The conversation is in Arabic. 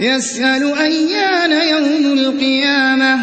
يسأل أيان يوم القيامة